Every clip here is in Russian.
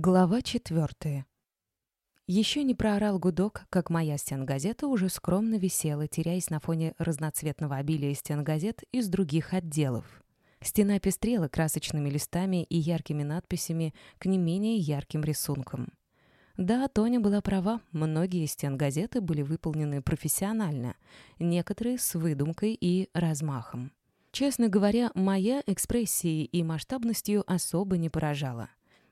Глава четвертая. Еще не проорал гудок, как моя стенгазета уже скромно висела, теряясь на фоне разноцветного обилия стенгазет из других отделов. Стена пестрела красочными листами и яркими надписями к не менее ярким рисункам. Да, Тоня была права, многие стенгазеты были выполнены профессионально, некоторые с выдумкой и размахом. Честно говоря, моя экспрессией и масштабностью особо не поражала.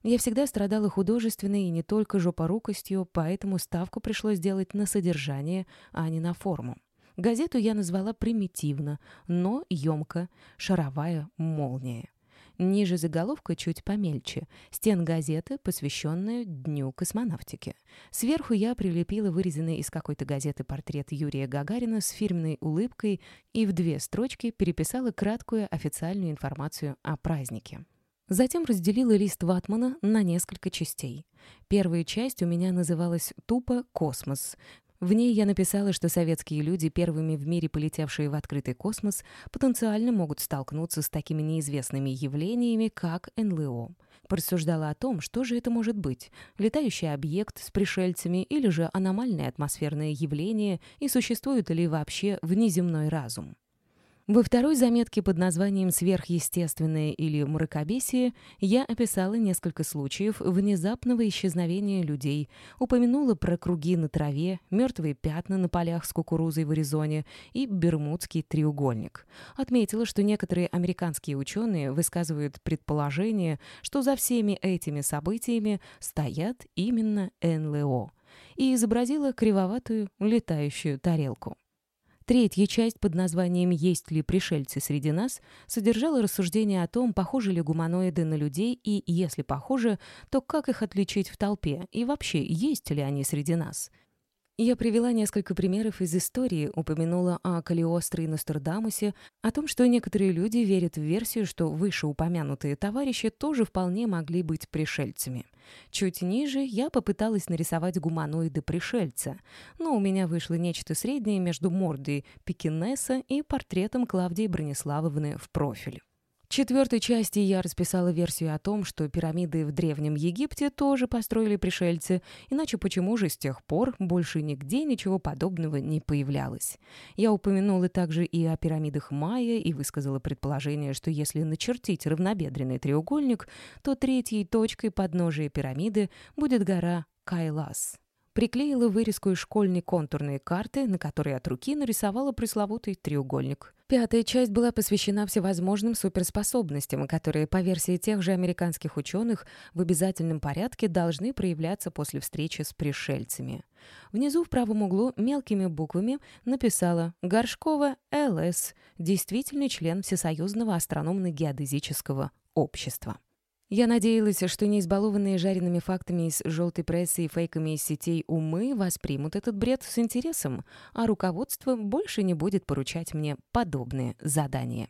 Я всегда страдала художественной и не только жопорукостью, поэтому ставку пришлось делать на содержание, а не на форму. Газету я назвала примитивно, но емко «Шаровая молния». Ниже заголовка чуть помельче. Стен газеты, посвященная Дню космонавтики. Сверху я прилепила вырезанный из какой-то газеты портрет Юрия Гагарина с фирменной улыбкой и в две строчки переписала краткую официальную информацию о празднике. Затем разделила лист ватмана на несколько частей. Первая часть у меня называлась тупо «Космос». В ней я написала, что советские люди, первыми в мире полетевшие в открытый космос, потенциально могут столкнуться с такими неизвестными явлениями, как НЛО. Порассуждала о том, что же это может быть – летающий объект с пришельцами или же аномальное атмосферное явление и существует ли вообще внеземной разум. Во второй заметке под названием «Сверхъестественное» или «Мракобесие» я описала несколько случаев внезапного исчезновения людей, упомянула про круги на траве, мертвые пятна на полях с кукурузой в Аризоне и Бермудский треугольник. Отметила, что некоторые американские ученые высказывают предположение, что за всеми этими событиями стоят именно НЛО, и изобразила кривоватую летающую тарелку. Третья часть под названием «Есть ли пришельцы среди нас» содержала рассуждения о том, похожи ли гуманоиды на людей, и, если похожи, то как их отличить в толпе, и вообще, есть ли они среди нас – я привела несколько примеров из истории, упомянула о Калиостро и Нострадамусе, о том, что некоторые люди верят в версию, что вышеупомянутые товарищи тоже вполне могли быть пришельцами. Чуть ниже я попыталась нарисовать гуманоиды пришельца, но у меня вышло нечто среднее между мордой Пекинеса и портретом Клавдии Брониславовны в профиль четвертой части я расписала версию о том, что пирамиды в Древнем Египте тоже построили пришельцы, иначе почему же с тех пор больше нигде ничего подобного не появлялось. Я упомянула также и о пирамидах Майя и высказала предположение, что если начертить равнобедренный треугольник, то третьей точкой подножия пирамиды будет гора Кайлас приклеила вырезку из школьной контурной карты, на которой от руки нарисовала пресловутый треугольник. Пятая часть была посвящена всевозможным суперспособностям, которые, по версии тех же американских ученых, в обязательном порядке должны проявляться после встречи с пришельцами. Внизу в правом углу мелкими буквами написала «Горшкова ЛС, действительный член Всесоюзного астрономно-геодезического общества». Я надеялась, что не избалованные жареными фактами из желтой прессы и фейками из сетей умы воспримут этот бред с интересом, а руководство больше не будет поручать мне подобные задания.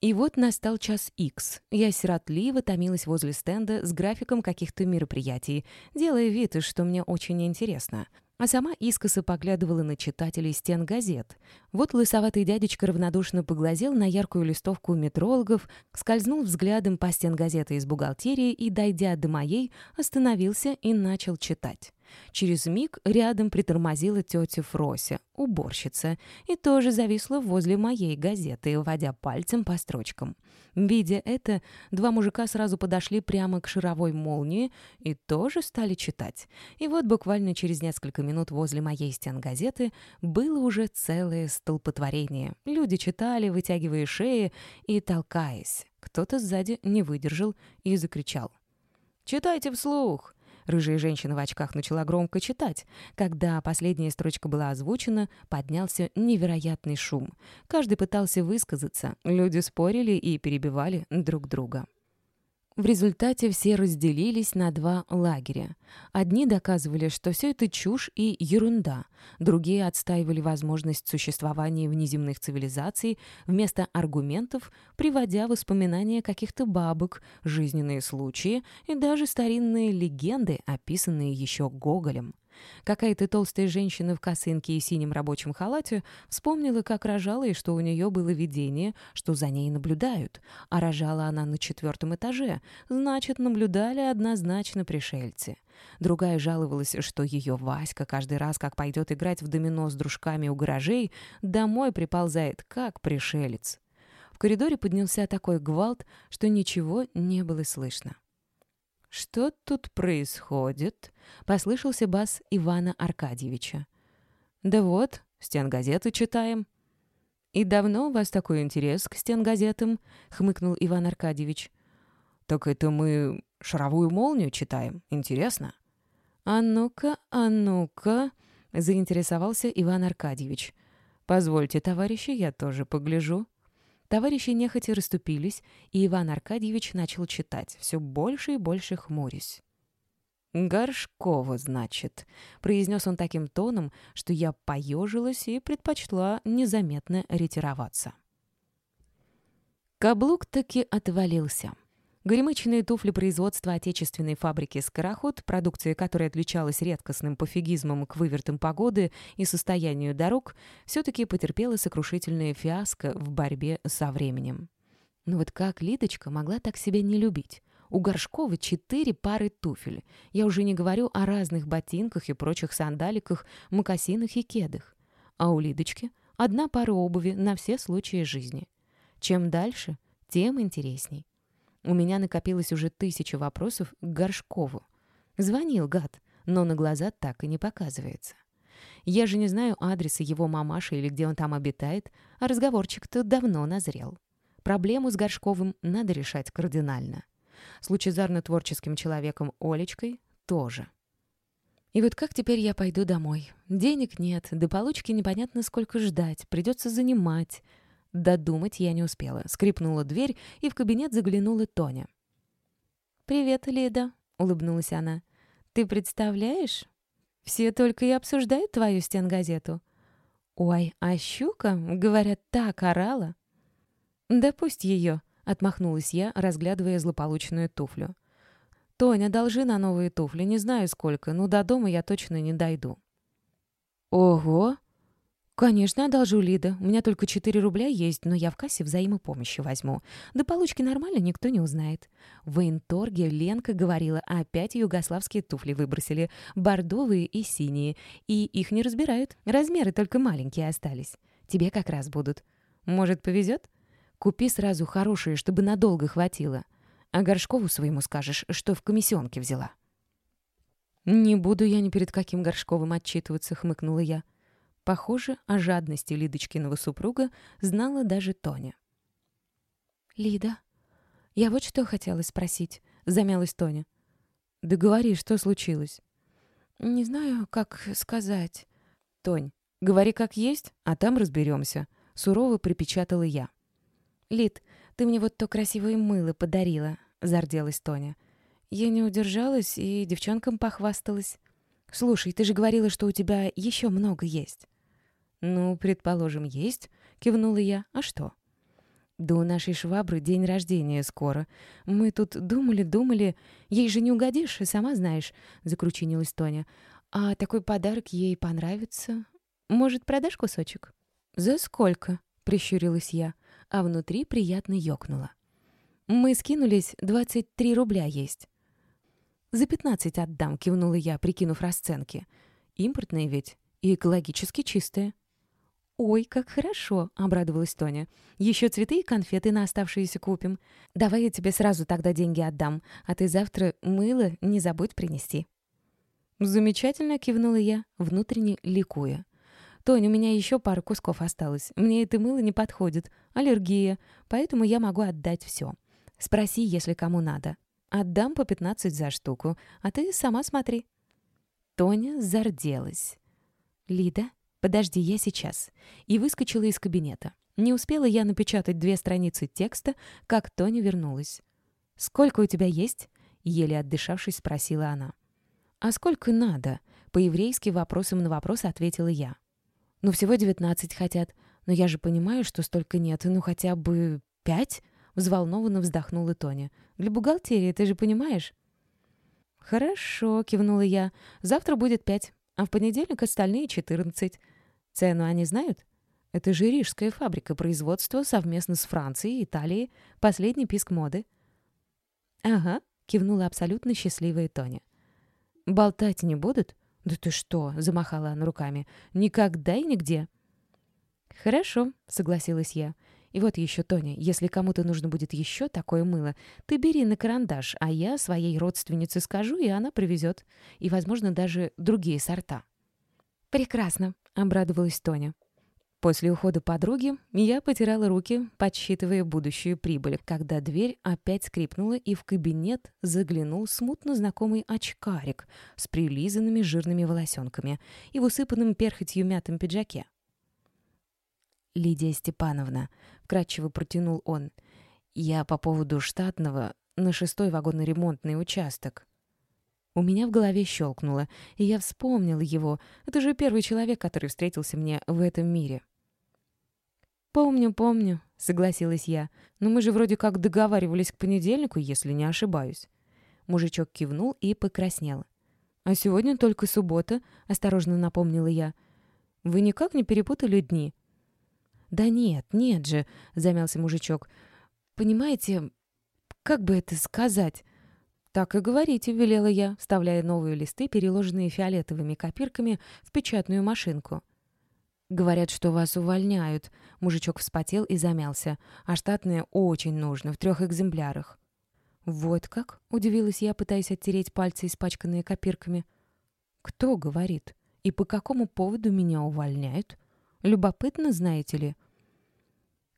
И вот настал час X. Я сиротливо томилась возле стенда с графиком каких-то мероприятий, делая вид, что мне очень интересно а сама искоса поглядывала на читателей стен газет. Вот лысоватый дядечка равнодушно поглазел на яркую листовку метрологов, скользнул взглядом по стен газеты из бухгалтерии и, дойдя до моей, остановился и начал читать. Через миг рядом притормозила тетя Фрося, уборщица, и тоже зависла возле моей газеты, водя пальцем по строчкам. Видя это, два мужика сразу подошли прямо к шаровой молнии и тоже стали читать. И вот буквально через несколько минут возле моей стен газеты было уже целое столпотворение. Люди читали, вытягивая шеи и толкаясь. Кто-то сзади не выдержал и закричал. «Читайте вслух!» Рыжая женщина в очках начала громко читать. Когда последняя строчка была озвучена, поднялся невероятный шум. Каждый пытался высказаться. Люди спорили и перебивали друг друга. В результате все разделились на два лагеря. Одни доказывали, что все это чушь и ерунда, другие отстаивали возможность существования внеземных цивилизаций вместо аргументов, приводя воспоминания каких-то бабок, жизненные случаи и даже старинные легенды, описанные еще Гоголем. Какая-то толстая женщина в косынке и синем рабочем халате вспомнила, как рожала и что у нее было видение, что за ней наблюдают. А рожала она на четвертом этаже, значит, наблюдали однозначно пришельцы. Другая жаловалась, что ее Васька каждый раз, как пойдет играть в домино с дружками у гаражей, домой приползает, как пришелец. В коридоре поднялся такой гвалт, что ничего не было слышно. «Что тут происходит?» — послышался бас Ивана Аркадьевича. «Да вот, стенгазеты читаем». «И давно у вас такой интерес к стенгазетам?» — хмыкнул Иван Аркадьевич. «Так это мы шаровую молнию читаем. Интересно?» «А ну-ка, а ну-ка», — заинтересовался Иван Аркадьевич. «Позвольте, товарищи, я тоже погляжу». Товарищи нехотя расступились, и Иван Аркадьевич начал читать, все больше и больше хмурясь. «Горшкова, значит», — произнес он таким тоном, что я поежилась и предпочла незаметно ретироваться. Каблук таки отвалился. Горемычные туфли производства отечественной фабрики «Скороход», продукция которой отличалась редкостным пофигизмом к вывертам погоды и состоянию дорог, все-таки потерпела сокрушительное фиаско в борьбе со временем. Но вот как Лидочка могла так себя не любить? У Горшкова четыре пары туфель. Я уже не говорю о разных ботинках и прочих сандаликах, мокасинах и кедах. А у Лидочки одна пара обуви на все случаи жизни. Чем дальше, тем интересней. У меня накопилось уже тысяча вопросов к Горшкову. Звонил гад, но на глаза так и не показывается. Я же не знаю адреса его мамаши или где он там обитает, а разговорчик-то давно назрел. Проблему с Горшковым надо решать кардинально. С лучезарно-творческим человеком Олечкой тоже. И вот как теперь я пойду домой? Денег нет, до получки непонятно сколько ждать, придется занимать. Додумать я не успела. Скрипнула дверь, и в кабинет заглянула Тоня. «Привет, Лида», — улыбнулась она. «Ты представляешь? Все только и обсуждают твою стенгазету. Ой, а щука, говорят, так орала». «Да пусть ее», — отмахнулась я, разглядывая злополучную туфлю. «Тоня, должи на новые туфли, не знаю сколько, но до дома я точно не дойду». «Ого!» «Конечно, одолжу, Лида. У меня только 4 рубля есть, но я в кассе взаимопомощи возьму. До получки нормально, никто не узнает». В военторге Ленка говорила, опять югославские туфли выбросили. Бордовые и синие. И их не разбирают. Размеры только маленькие остались. Тебе как раз будут. Может, повезет? Купи сразу хорошие, чтобы надолго хватило. А Горшкову своему скажешь, что в комиссионке взяла. «Не буду я ни перед каким Горшковым отчитываться», — хмыкнула я. Похоже, о жадности Лидочкиного супруга знала даже Тоня. «Лида, я вот что хотела спросить», — замялась Тоня. «Да говори, что случилось?» «Не знаю, как сказать». «Тонь, говори как есть, а там разберемся», — сурово припечатала я. «Лид, ты мне вот то красивое мыло подарила», — зарделась Тоня. Я не удержалась и девчонкам похвасталась. «Слушай, ты же говорила, что у тебя еще много есть». «Ну, предположим, есть», — кивнула я. «А что?» «Да у нашей швабры день рождения скоро. Мы тут думали-думали. Ей же не угодишь, сама знаешь», — закручинилась Тоня. «А такой подарок ей понравится. Может, продашь кусочек?» «За сколько?» — прищурилась я, а внутри приятно ёкнуло. «Мы скинулись, 23 рубля есть». «За 15 отдам», — кивнула я, прикинув расценки. «Импортные ведь и экологически чистые». «Ой, как хорошо!» — обрадовалась Тоня. «Еще цветы и конфеты на оставшиеся купим. Давай я тебе сразу тогда деньги отдам, а ты завтра мыло не забудь принести». «Замечательно!» — кивнула я, внутренне ликуя. «Тонь, у меня еще пара кусков осталось. Мне это мыло не подходит. Аллергия. Поэтому я могу отдать все. Спроси, если кому надо. Отдам по пятнадцать за штуку, а ты сама смотри». Тоня зарделась. «Лида, «Подожди, я сейчас». И выскочила из кабинета. Не успела я напечатать две страницы текста, как Тоня вернулась. «Сколько у тебя есть?» — еле отдышавшись, спросила она. «А сколько надо?» — по-еврейски вопросом на вопрос ответила я. «Ну, всего девятнадцать хотят. Но я же понимаю, что столько нет. Ну, хотя бы пять?» — взволнованно вздохнула Тоня. «Для бухгалтерии, ты же понимаешь?» «Хорошо», — кивнула я. «Завтра будет пять. а в понедельник остальные 14. Цену они знают? Это же рижская фабрика производства совместно с Францией и Италией. Последний писк моды. «Ага», — кивнула абсолютно счастливая Тоня. «Болтать не будут?» «Да ты что?» — замахала она руками. «Никогда и нигде». «Хорошо», — согласилась я. «И вот еще, Тоня, если кому-то нужно будет еще такое мыло, ты бери на карандаш, а я своей родственнице скажу, и она привезет. И, возможно, даже другие сорта». «Прекрасно», — обрадовалась Тоня. После ухода подруги я потирала руки, подсчитывая будущую прибыль, когда дверь опять скрипнула, и в кабинет заглянул смутно знакомый очкарик с прилизанными жирными волосенками и в усыпанном перхотью мятом пиджаке. «Лидия Степановна», — вкратчиво протянул он, — «я по поводу штатного на шестой вагонно-ремонтный участок». У меня в голове щелкнуло, и я вспомнила его. Это же первый человек, который встретился мне в этом мире. «Помню, помню», — согласилась я. «Но мы же вроде как договаривались к понедельнику, если не ошибаюсь». Мужичок кивнул и покраснел. «А сегодня только суббота», — осторожно напомнила я. «Вы никак не перепутали дни?» «Да нет, нет же», — замялся мужичок. «Понимаете, как бы это сказать?» «Так и говорите», — велела я, вставляя новые листы, переложенные фиолетовыми копирками, в печатную машинку. «Говорят, что вас увольняют». Мужичок вспотел и замялся. «А штатные очень нужно, в трех экземплярах». «Вот как?» — удивилась я, пытаясь оттереть пальцы, испачканные копирками. «Кто говорит? И по какому поводу меня увольняют? Любопытно, знаете ли?»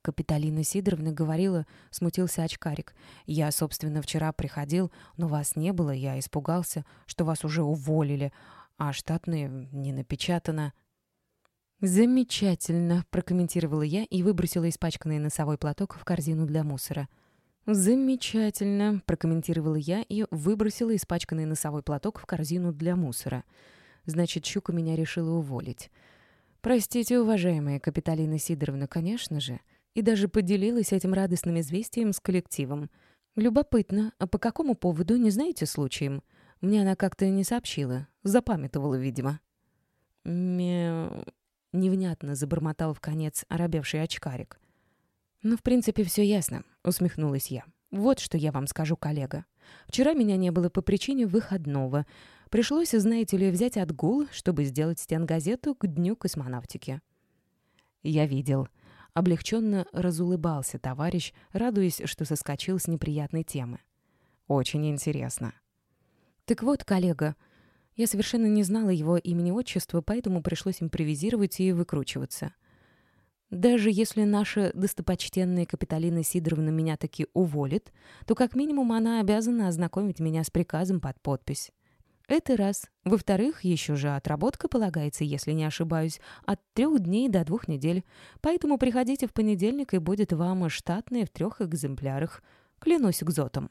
Капиталина Сидоровна говорила, смутился очкарик. «Я, собственно, вчера приходил, но вас не было, я испугался, что вас уже уволили, а штатные не напечатано». «Замечательно», — прокомментировала я и выбросила испачканный носовой платок в корзину для мусора. «Замечательно», — прокомментировала я и выбросила испачканный носовой платок в корзину для мусора. «Значит, Щука меня решила уволить». «Простите, уважаемая Капиталина Сидоровна, конечно же». И даже поделилась этим радостным известием с коллективом. «Любопытно, а по какому поводу, не знаете случаем?» Мне она как-то не сообщила. Запамятовала, видимо. «Мяу...» Невнятно забормотал в конец оробевший очкарик. «Ну, в принципе, все ясно», — усмехнулась я. «Вот что я вам скажу, коллега. Вчера меня не было по причине выходного. Пришлось, знаете ли, взять отгул, чтобы сделать стенгазету к Дню космонавтики». «Я видел». Облегченно разулыбался товарищ, радуясь, что соскочил с неприятной темы. «Очень интересно». «Так вот, коллега», я совершенно не знала его имени-отчества, поэтому пришлось импровизировать и выкручиваться. Даже если наша достопочтенная Капиталина Сидоровна меня таки уволит, то как минимум она обязана ознакомить меня с приказом под подпись. Это раз. Во-вторых, еще же отработка полагается, если не ошибаюсь, от трех дней до двух недель. Поэтому приходите в понедельник, и будет вам штатные в трех экземплярах. Клянусь экзотом.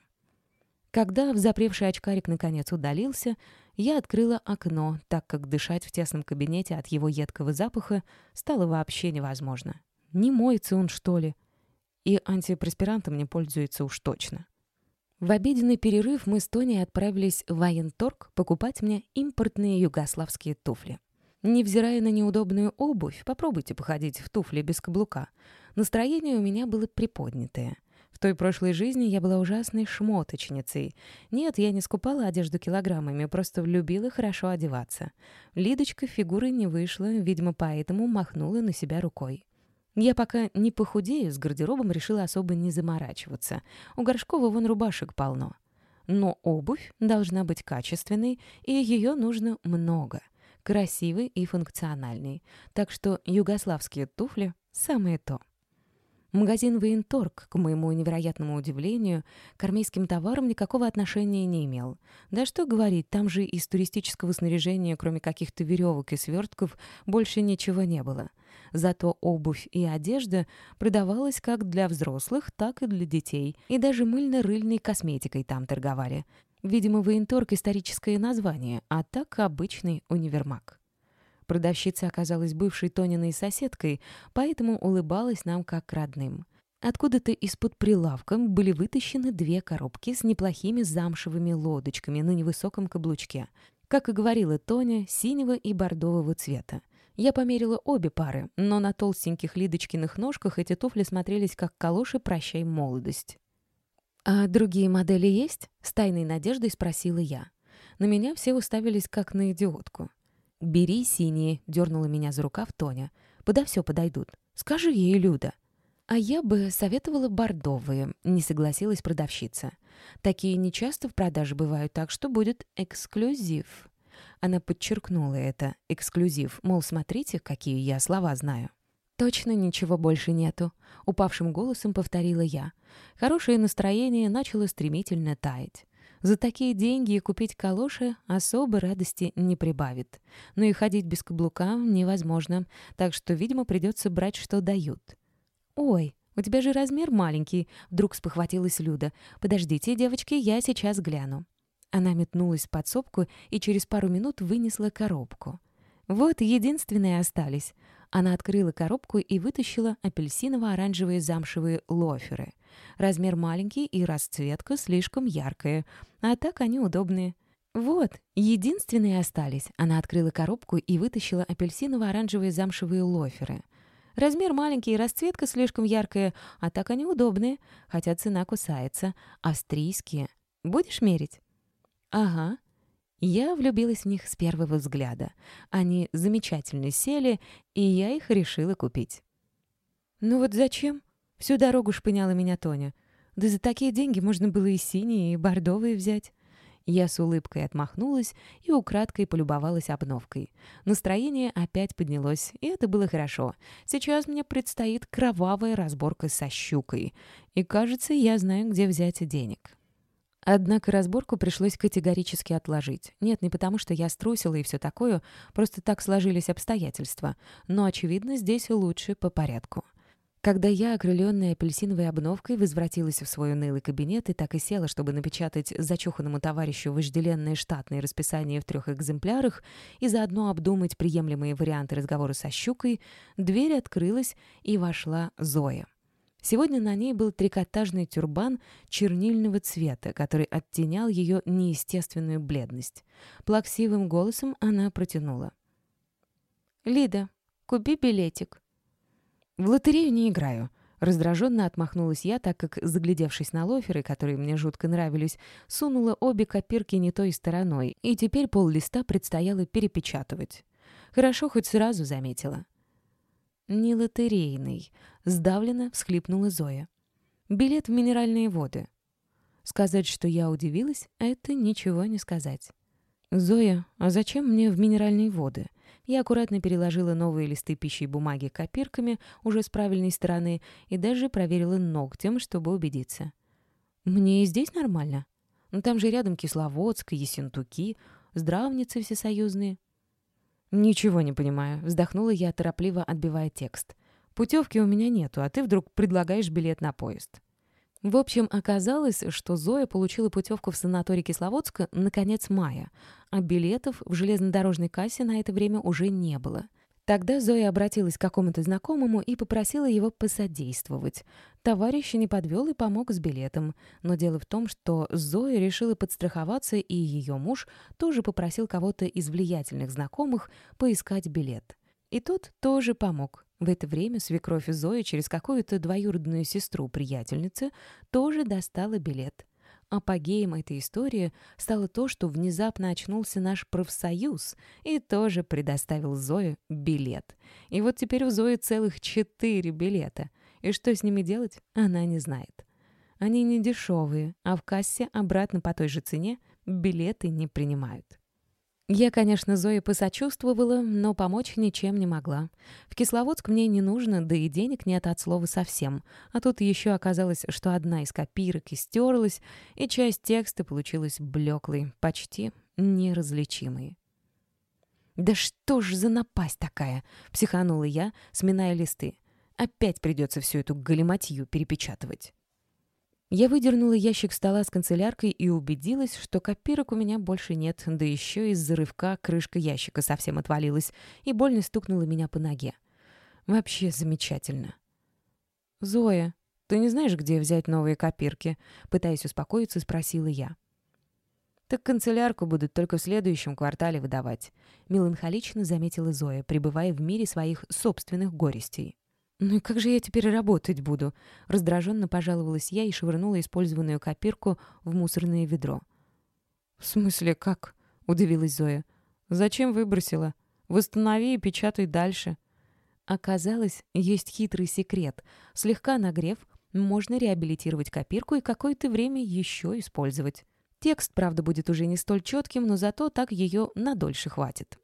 Когда взапревший очкарик наконец удалился, я открыла окно, так как дышать в тесном кабинете от его едкого запаха стало вообще невозможно. Не моется он, что ли? И антипреспирантом не пользуется уж точно. В обеденный перерыв мы с Тони отправились в военторг покупать мне импортные югославские туфли. Невзирая на неудобную обувь, попробуйте походить в туфли без каблука. Настроение у меня было приподнятое той прошлой жизни я была ужасной шмоточницей. Нет, я не скупала одежду килограммами, просто любила хорошо одеваться. Лидочка фигуры не вышла, видимо, поэтому махнула на себя рукой. Я пока не похудею, с гардеробом решила особо не заморачиваться. У Горшкова вон рубашек полно. Но обувь должна быть качественной, и ее нужно много. Красивой и функциональной. Так что югославские туфли — самое то. Магазин «Военторг», к моему невероятному удивлению, к армейским товарам никакого отношения не имел. Да что говорить, там же из туристического снаряжения, кроме каких-то веревок и свертков, больше ничего не было. Зато обувь и одежда продавалась как для взрослых, так и для детей. И даже мыльно-рыльной косметикой там торговали. Видимо, «Военторг» — историческое название, а так обычный универмаг. Продавщица оказалась бывшей Тониной соседкой, поэтому улыбалась нам как родным. Откуда-то из-под прилавка были вытащены две коробки с неплохими замшевыми лодочками на невысоком каблучке. Как и говорила Тоня, синего и бордового цвета. Я померила обе пары, но на толстеньких Лидочкиных ножках эти туфли смотрелись как калоши «Прощай, молодость». «А другие модели есть?» — с тайной надеждой спросила я. На меня все уставились как на идиотку. «Бери синие», — дернула меня за рукав Тоня. «Подо все подойдут. Скажи ей, Люда». «А я бы советовала бордовые», — не согласилась продавщица. «Такие нечасто в продаже бывают, так что будет эксклюзив». Она подчеркнула это, эксклюзив, мол, смотрите, какие я слова знаю. «Точно ничего больше нету», — упавшим голосом повторила я. Хорошее настроение начало стремительно таять. За такие деньги купить калоши особо радости не прибавит. Но и ходить без каблука невозможно, так что, видимо, придется брать, что дают. «Ой, у тебя же размер маленький», — вдруг спохватилась Люда. «Подождите, девочки, я сейчас гляну». Она метнулась в подсобку и через пару минут вынесла коробку. Вот единственные остались. Она открыла коробку и вытащила апельсиново-оранжевые замшевые лоферы. Размер маленький и расцветка слишком яркая, а так они удобные. «Вот, единственные остались». Она открыла коробку и вытащила апельсиново-оранжевые замшевые лоферы. Размер маленький и расцветка слишком яркая, а так они удобные, хотя цена кусается. Австрийские. Будешь мерить? Ага. Я влюбилась в них с первого взгляда. Они замечательно сели, и я их решила купить. «Ну вот зачем?» Всю дорогу шпыняла меня Тоня. «Да за такие деньги можно было и синие, и бордовые взять». Я с улыбкой отмахнулась и украдкой полюбовалась обновкой. Настроение опять поднялось, и это было хорошо. Сейчас мне предстоит кровавая разборка со щукой. И, кажется, я знаю, где взять денег. Однако разборку пришлось категорически отложить. Нет, не потому что я струсила и все такое, просто так сложились обстоятельства. Но, очевидно, здесь лучше по порядку. Когда я, окрыленная апельсиновой обновкой, возвратилась в свой унылый кабинет и так и села, чтобы напечатать зачуханному товарищу вожделенное штатное расписание в трех экземплярах и заодно обдумать приемлемые варианты разговора со щукой, дверь открылась, и вошла Зоя. Сегодня на ней был трикотажный тюрбан чернильного цвета, который оттенял ее неестественную бледность. Плаксивым голосом она протянула. «Лида, купи билетик». «В лотерею не играю», — раздраженно отмахнулась я, так как, заглядевшись на лоферы, которые мне жутко нравились, сунула обе копирки не той стороной, и теперь пол листа предстояло перепечатывать. Хорошо, хоть сразу заметила. «Не лотерейный», — сдавленно всхлипнула Зоя. «Билет в минеральные воды». Сказать, что я удивилась, это ничего не сказать. «Зоя, а зачем мне в минеральные воды?» Я аккуратно переложила новые листы пищи и бумаги копирками уже с правильной стороны и даже проверила ногтем, чтобы убедиться. «Мне и здесь нормально. Но там же рядом Кисловодск, Ессентуки, здравницы всесоюзные». «Ничего не понимаю», — вздохнула я, торопливо отбивая текст. «Путевки у меня нету, а ты вдруг предлагаешь билет на поезд». В общем, оказалось, что Зоя получила путевку в санаторий Кисловодска на конец мая, а билетов в железнодорожной кассе на это время уже не было — Тогда Зоя обратилась к какому-то знакомому и попросила его посодействовать. Товарищ не подвел и помог с билетом. Но дело в том, что Зоя решила подстраховаться, и ее муж тоже попросил кого-то из влиятельных знакомых поискать билет. И тот тоже помог. В это время свекровь Зои через какую-то двоюродную сестру приятельницы тоже достала билет. Апогеем этой истории стало то, что внезапно очнулся наш профсоюз и тоже предоставил Зое билет. И вот теперь у Зои целых четыре билета. И что с ними делать, она не знает. Они не дешевые, а в кассе обратно по той же цене билеты не принимают. Я, конечно, Зое посочувствовала, но помочь ничем не могла. В Кисловодск мне не нужно, да и денег нет от слова совсем. А тут еще оказалось, что одна из копирок истерлась, и часть текста получилась блеклой, почти неразличимой. «Да что ж за напасть такая?» — психанула я, сминая листы. «Опять придется всю эту галиматью перепечатывать». Я выдернула ящик стола с канцеляркой и убедилась, что копирок у меня больше нет, да еще из-за рывка крышка ящика совсем отвалилась и больно стукнула меня по ноге. Вообще замечательно. «Зоя, ты не знаешь, где взять новые копирки?» Пытаясь успокоиться, спросила я. Так канцелярку будут только в следующем квартале выдавать», — меланхолично заметила Зоя, пребывая в мире своих собственных горестей. «Ну и как же я теперь работать буду?» Раздраженно пожаловалась я и швырнула использованную копирку в мусорное ведро. «В смысле, как?» — удивилась Зоя. «Зачем выбросила? Восстанови и печатай дальше». Оказалось, есть хитрый секрет. Слегка нагрев, можно реабилитировать копирку и какое-то время еще использовать. Текст, правда, будет уже не столь четким, но зато так ее надольше хватит.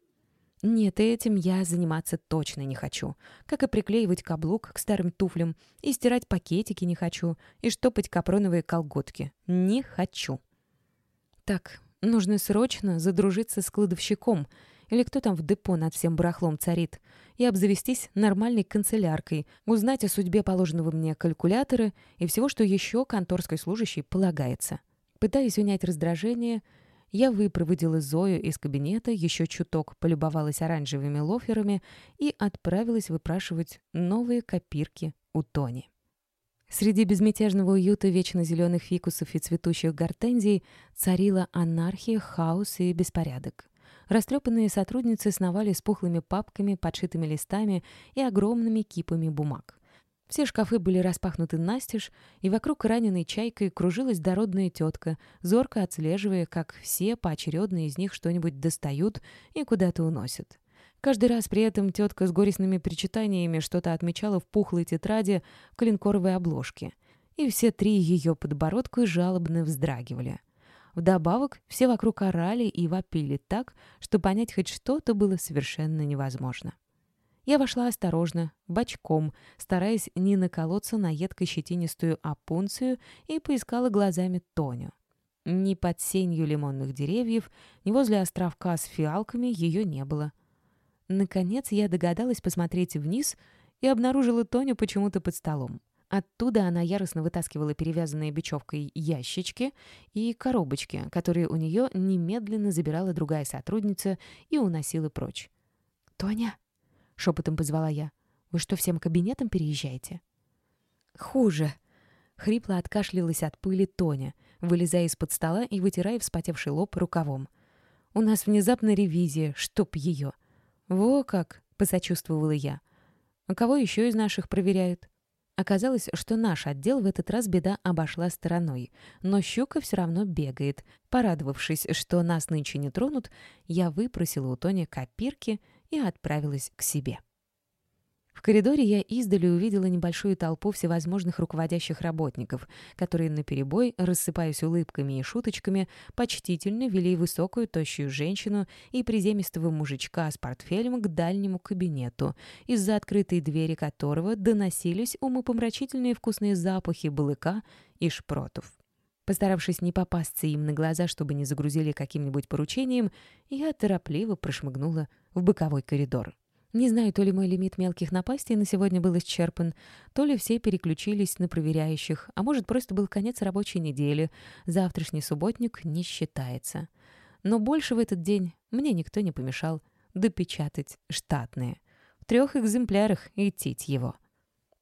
Нет, этим я заниматься точно не хочу. Как и приклеивать каблук к старым туфлям, и стирать пакетики не хочу, и штопать капроновые колготки. Не хочу. Так, нужно срочно задружиться с кладовщиком, или кто там в депо над всем барахлом царит, и обзавестись нормальной канцеляркой, узнать о судьбе положенного мне калькулятора и всего, что еще конторской служащей полагается. Пытаясь унять раздражение, я выпроводила Зою из кабинета, еще чуток полюбовалась оранжевыми лоферами и отправилась выпрашивать новые копирки у Тони. Среди безмятежного уюта вечно зеленых фикусов и цветущих гортензий царила анархия, хаос и беспорядок. Растрепанные сотрудницы сновали с пухлыми папками, подшитыми листами и огромными кипами бумаг. Все шкафы были распахнуты настежь, и вокруг раненой чайкой кружилась дородная тетка, зорко отслеживая, как все поочередно из них что-нибудь достают и куда-то уносят. Каждый раз при этом тетка с горестными причитаниями что-то отмечала в пухлой тетради в клинкоровой обложке, и все три ее подбородку жалобно вздрагивали. Вдобавок, все вокруг орали и вопили так, что понять хоть что-то было совершенно невозможно. Я вошла осторожно, бочком, стараясь не наколоться на едко-щетинистую опунцию и поискала глазами Тоню. Ни под сенью лимонных деревьев, ни возле островка с фиалками ее не было. Наконец я догадалась посмотреть вниз и обнаружила Тоню почему-то под столом. Оттуда она яростно вытаскивала перевязанные бечевкой ящички и коробочки, которые у нее немедленно забирала другая сотрудница и уносила прочь. «Тоня!» Шепотом позвала я. «Вы что, всем кабинетом переезжаете?» «Хуже!» Хрипло откашлялась от пыли Тоня, вылезая из-под стола и вытирая вспотевший лоб рукавом. «У нас внезапно ревизия, чтоб ее!» «Во как!» — посочувствовала я. «А кого еще из наших проверяют?» Оказалось, что наш отдел в этот раз беда обошла стороной, но щука все равно бегает. Порадовавшись, что нас нынче не тронут, я выпросила у Тони копирки и отправилась к себе. В коридоре я издали увидела небольшую толпу всевозможных руководящих работников, которые наперебой, рассыпаясь улыбками и шуточками, почтительно вели высокую тощую женщину и приземистого мужичка с портфелем к дальнему кабинету, из-за открытой двери которого доносились умопомрачительные вкусные запахи балыка и шпротов. Постаравшись не попасться им на глаза, чтобы не загрузили каким-нибудь поручением, я торопливо прошмыгнула в боковой коридор. Не знаю, то ли мой лимит мелких напастей на сегодня был исчерпан, то ли все переключились на проверяющих, а может, просто был конец рабочей недели, завтрашний субботник не считается. Но больше в этот день мне никто не помешал допечатать штатные. В трех экземплярах идти его.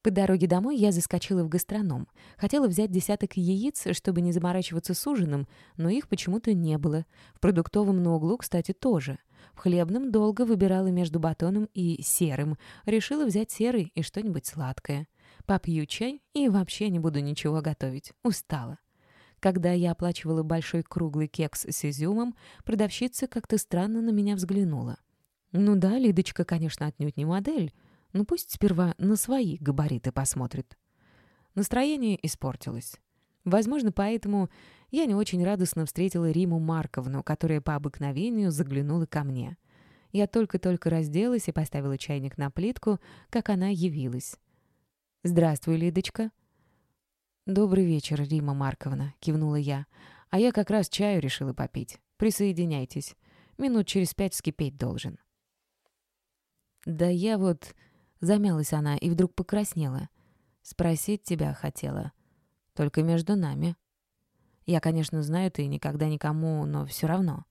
По дороге домой я заскочила в гастроном. Хотела взять десяток яиц, чтобы не заморачиваться с ужином, но их почему-то не было. В продуктовом на углу, кстати, тоже. В хлебном долго выбирала между батоном и серым. Решила взять серый и что-нибудь сладкое. Попью чай и вообще не буду ничего готовить. Устала. Когда я оплачивала большой круглый кекс с изюмом, продавщица как-то странно на меня взглянула. Ну да, Лидочка, конечно, отнюдь не модель, ну пусть сперва на свои габариты посмотрит. Настроение испортилось. Возможно, поэтому я не очень радостно встретила Риму Марковну, которая по обыкновению заглянула ко мне. Я только-только разделась и поставила чайник на плитку, как она явилась. «Здравствуй, Лидочка». «Добрый вечер, Рима Марковна», — кивнула я. «А я как раз чаю решила попить. Присоединяйтесь. Минут через пять вскипеть должен». «Да я вот...» Замялась она и вдруг покраснела. «Спросить тебя хотела. Только между нами. Я, конечно, знаю, ты никогда никому, но все равно».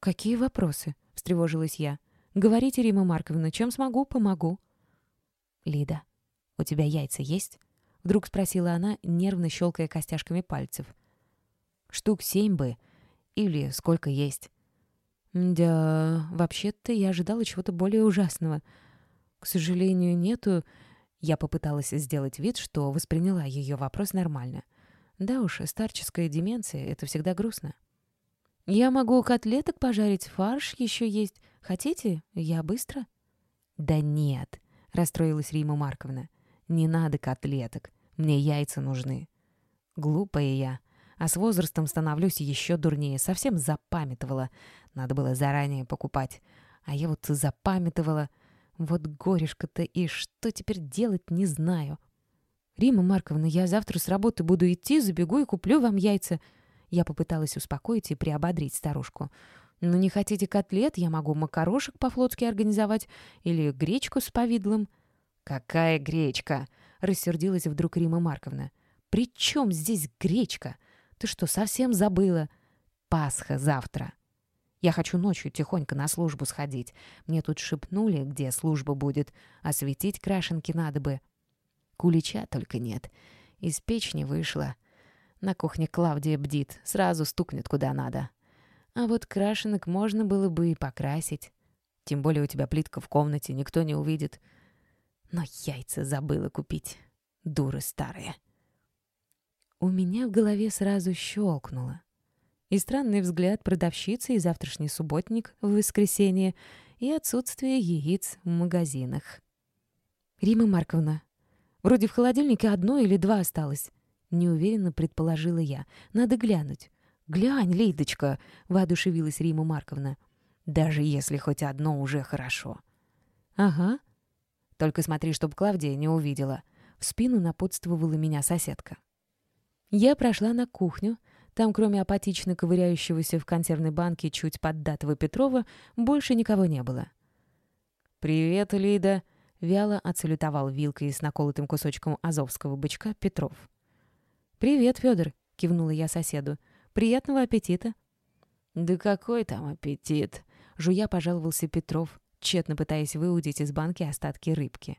«Какие вопросы?» — встревожилась я. «Говорите, Рима Марковна, чем смогу, помогу». «Лида, у тебя яйца есть?» — вдруг спросила она, нервно щелкая костяшками пальцев. «Штук семь бы. Или сколько есть. Да, вообще-то я ожидала чего-то более ужасного. К сожалению, нету... Я попыталась сделать вид, что восприняла ее вопрос нормально. Да уж, старческая деменция — это всегда грустно. «Я могу котлеток пожарить, фарш еще есть. Хотите? Я быстро?» «Да нет», — расстроилась Рима Марковна. «Не надо котлеток. Мне яйца нужны». Глупая я. А с возрастом становлюсь еще дурнее. Совсем запамятовала. Надо было заранее покупать. А я вот запамятовала. Вот горюшка-то и что теперь делать, не знаю. «Рима Марковна, я завтра с работы буду идти, забегу и куплю вам яйца». Я попыталась успокоить и приободрить старушку. «Ну, не хотите котлет, я могу макарошек по-флотски организовать или гречку с повидлом». «Какая гречка?» — рассердилась вдруг Рима Марковна. «При чем здесь гречка? Ты что, совсем забыла? Пасха завтра. Я хочу ночью тихонько на службу сходить. Мне тут шепнули, где служба будет. Осветить крашенки надо бы. Кулича только нет. Из печни вышла. На кухне Клавдия бдит. Сразу стукнет куда надо. А вот крашенок можно было бы и покрасить. Тем более у тебя плитка в комнате, никто не увидит. Но яйца забыла купить. Дура старая. У меня в голове сразу щелкнуло. И странный взгляд продавщицы, и завтрашний субботник в воскресенье, и отсутствие яиц в магазинах. «Рима Марковна, вроде в холодильнике одно или два осталось», — неуверенно предположила я. «Надо глянуть». «Глянь, Лидочка», — воодушевилась Рима Марковна. «Даже если хоть одно уже хорошо». «Ага». «Только смотри, чтобы Клавдия не увидела». В спину напутствовала меня соседка. Я прошла на кухню. Там, кроме апатично ковыряющегося в консервной банке чуть поддатого Петрова, больше никого не было. «Привет, Лида!» — вяло отсалютовал вилкой с наколотым кусочком азовского бычка Петров. «Привет, Федор!» — кивнула я соседу. «Приятного аппетита!» «Да какой там аппетит!» — жуя пожаловался Петров, тщетно пытаясь выудить из банки остатки рыбки.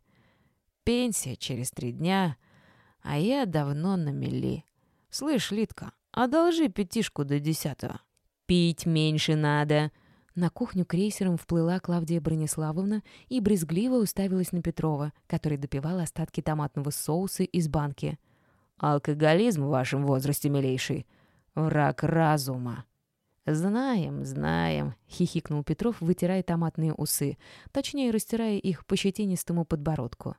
«Пенсия через три дня, а я давно на мели. «Слышь, Литка, одолжи пятишку до десятого». «Пить меньше надо». На кухню крейсером вплыла Клавдия Брониславовна и брезгливо уставилась на Петрова, который допивал остатки томатного соуса из банки. «Алкоголизм в вашем возрасте, милейший. Враг разума». «Знаем, знаем», — хихикнул Петров, вытирая томатные усы, точнее, растирая их по щетинистому подбородку.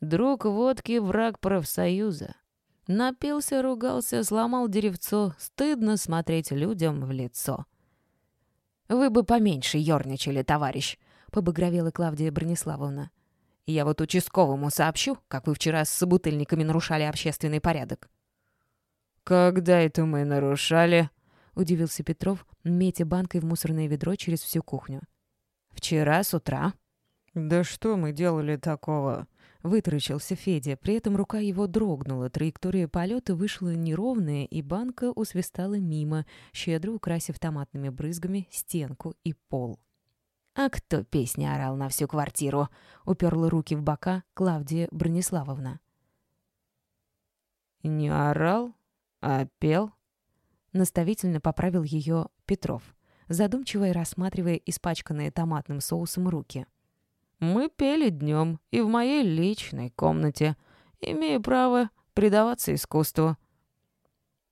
«Друг водки — враг профсоюза. Напился, ругался, сломал деревцо. Стыдно смотреть людям в лицо. «Вы бы поменьше ерничали, товарищ», — побагровела Клавдия Брониславовна. «Я вот участковому сообщу, как вы вчера с собутыльниками нарушали общественный порядок». «Когда это мы нарушали?» — удивился Петров, метя банкой в мусорное ведро через всю кухню. «Вчера с утра». «Да что мы делали такого?» Вытаращился Федя, при этом рука его дрогнула, траектория полета вышла неровная, и банка усвистала мимо, щедро украсив томатными брызгами стенку и пол. «А кто песни орал на всю квартиру?» — уперла руки в бока Клавдия Брониславовна. «Не орал, а пел?» — наставительно поправил ее Петров, задумчиво рассматривая испачканные томатным соусом руки. — мы пели днем и в моей личной комнате. Имею право предаваться искусству».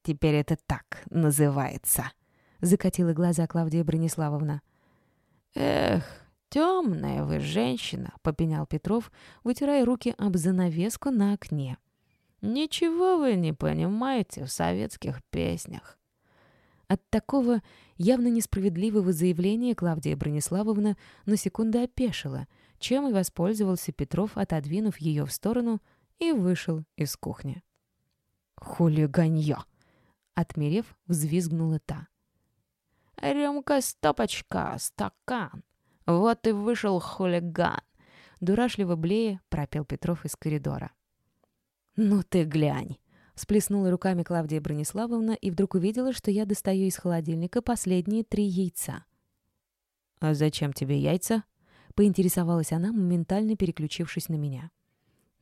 «Теперь это так называется», — закатила глаза Клавдия Брониславовна. «Эх, темная вы женщина», — попенял Петров, вытирая руки об занавеску на окне. «Ничего вы не понимаете в советских песнях». От такого явно несправедливого заявления Клавдия Брониславовна на секунду опешила — чем и воспользовался Петров, отодвинув ее в сторону, и вышел из кухни. «Хулиганье!» — отмерев, взвизгнула та. «Рюмка, стопочка, стакан! Вот и вышел хулиган!» Дурашливо блея пропел Петров из коридора. «Ну ты глянь!» Сплеснула руками Клавдия Брониславовна и вдруг увидела, что я достаю из холодильника последние три яйца. «А зачем тебе яйца?» Поинтересовалась она, моментально переключившись на меня.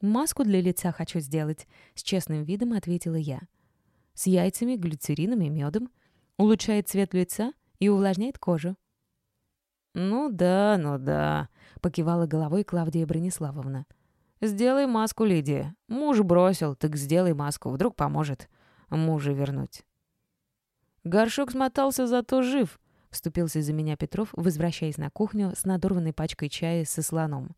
«Маску для лица хочу сделать», — с честным видом ответила я. «С яйцами, глицерином и медом. улучшает цвет лица и увлажняет кожу». «Ну да, ну да», — покивала головой Клавдия Брониславовна. «Сделай маску, Лидия. Муж бросил, так сделай маску. Вдруг поможет мужа вернуть». «Горшок смотался, зато жив», — вступился за меня Петров, возвращаясь на кухню с надорванной пачкой чая со слоном.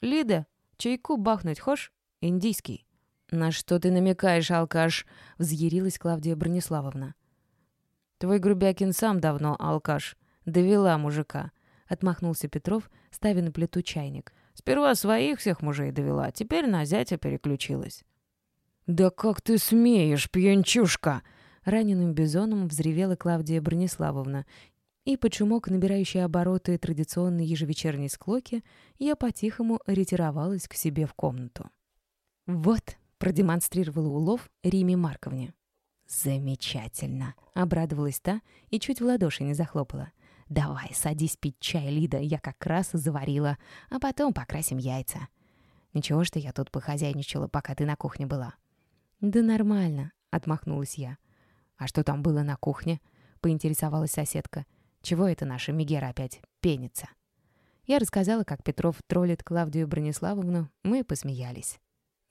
«Лида, чайку бахнуть хошь? Индийский». «На что ты намекаешь, алкаш?» — взъярилась Клавдия Брониславовна. «Твой Грубякин сам давно алкаш. Довела мужика», — отмахнулся Петров, ставя на плиту чайник. «Сперва своих всех мужей довела, теперь на зятя переключилась». «Да как ты смеешь, пьянчушка!» Раненым бизоном взревела Клавдия Брониславовна, и под шумок, набирающий обороты традиционной ежевечерней склоки, я по-тихому ретировалась к себе в комнату. «Вот», — продемонстрировала улов Риме Марковне. «Замечательно!» — обрадовалась та и чуть в ладоши не захлопала. «Давай, садись пить чай, Лида, я как раз заварила, а потом покрасим яйца. Ничего, что я тут похозяйничала, пока ты на кухне была». «Да нормально», — отмахнулась я. «А что там было на кухне?» — поинтересовалась соседка. «Чего это наша Мегера опять пенится?» Я рассказала, как Петров троллит Клавдию Брониславовну, мы посмеялись.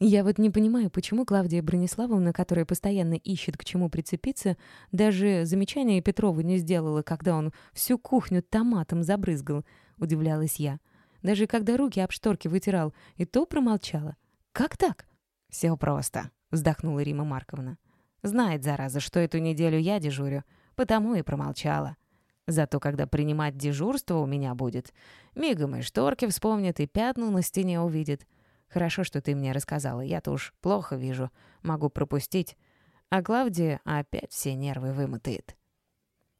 Я вот не понимаю, почему Клавдия Брониславовна, которая постоянно ищет к чему прицепиться, даже замечания Петрову не сделала, когда он всю кухню томатом забрызгал, удивлялась я. Даже когда руки об шторки вытирал, и то промолчала. Как так? Все просто, вздохнула Рима Марковна. Знает, зараза, что эту неделю я дежурю, потому и промолчала. Зато когда принимать дежурство у меня будет, мигом и шторки вспомнит, и пятна на стене увидит — Хорошо, что ты мне рассказала. Я-то уж плохо вижу. Могу пропустить. А Клавдия опять все нервы вымотает.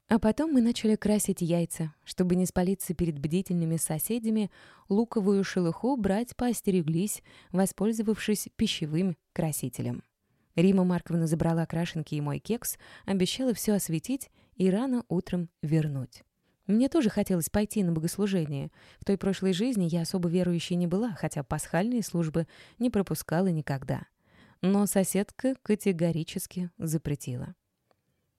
А потом мы начали красить яйца. Чтобы не спалиться перед бдительными соседями, луковую шелуху брать поостереглись, воспользовавшись пищевым красителем. Рима Марковна забрала крашенки и мой кекс, обещала все осветить и рано утром вернуть. Мне тоже хотелось пойти на богослужение. В той прошлой жизни я особо верующей не была, хотя пасхальные службы не пропускала никогда. Но соседка категорически запретила.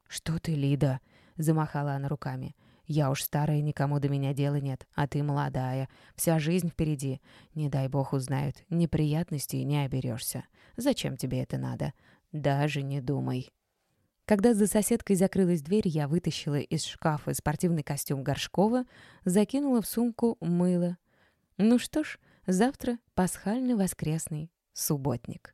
«Что ты, Лида?» — замахала она руками. «Я уж старая, никому до меня дела нет, а ты молодая. Вся жизнь впереди. Не дай бог узнают, неприятностей не оберешься. Зачем тебе это надо? Даже не думай». Когда за соседкой закрылась дверь, я вытащила из шкафа спортивный костюм Горшкова, закинула в сумку мыло. Ну что ж, завтра пасхальный воскресный субботник.